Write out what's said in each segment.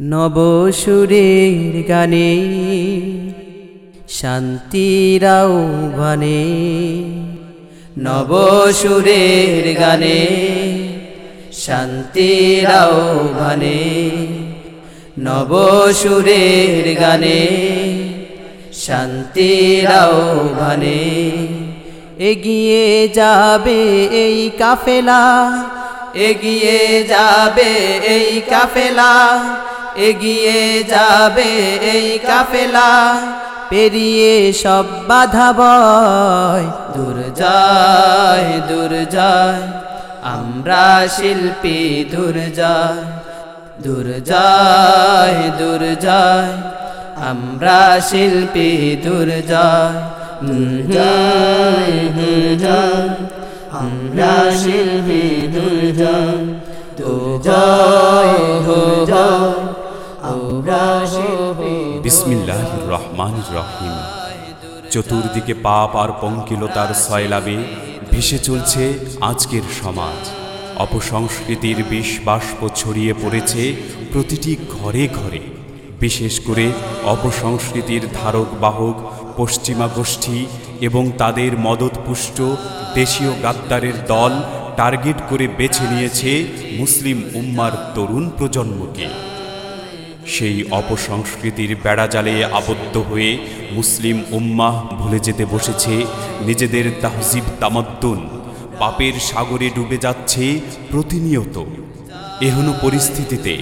নবসুরের গানে শান্তিরাও ভানে নবসুরের গানে শান্তিরাও ভানে নবসুরের গানে শান্তিরাও ভানে এগিয়ে যাবে এই কাফেলা, এগিয়ে যাবে এই কাফেলা। এগিয়ে যাবে এই কাফেলা। পেরিয়ে সব বাধা বয়। দূর যায় দূর যায়। আমরা শিল্পী, দূর যায়। দূর যায় দূর যায়। আমরা শিল্পী, দূর যায়। আমরা শিল্পী, দূর যায়। দূর যায়। বিসমিল্লাহ রহমান রহিম। চতুর্দিকে পাপ আর পঙ্কিলতার সয়লাবে ভেসে চলছে আজকের সমাজ। অপসংস্কৃতির বিষ বাষ্প ছড়িয়ে পড়েছে প্রতিটি ঘরে ঘরে। বিশেষ করে অপসংস্কৃতির ধারক বাহক, পশ্চিমা গোষ্ঠী এবং তাদের মদতপুষ্ট দেশীয় গাদ্দারের দল টার্গেট করে বেছে নিয়েছে মুসলিম উম্মার তরুণ প্রজন্মকে। সেই অপসংস্কৃতির বেড়াজালে আবদ্ধ হয়ে মুসলিম উম্মাহ ভুলে যেতে বসেছে নিজেদের তাহজিব তামাদ্দুন। পাপের সাগরে ডুবে যাচ্ছে প্রতিনিয়ত। এহন পরিস্থিতিতে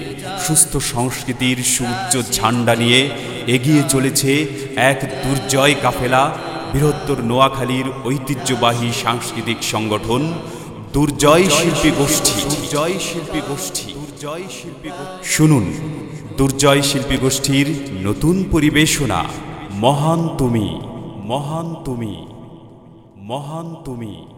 সুস্থ সংস্কৃতির সুউচ্চ ঝান্ডা নিয়ে এগিয়ে চলেছে এক দুর্জয় কাফেলা, বৃহত্তর নোয়াখালীর ঐতিহ্যবাহী সাংস্কৃতিক সংগঠন, দুর্জয় শিল্পী গোষ্ঠী। দুর্জয় শিল্পী গোষ্ঠী। শুনুন দুর্জয় শিল্পী গোষ্ঠীর নতুন পরিবেশনা মহান তুমি মহান তুমি মহান তুমি।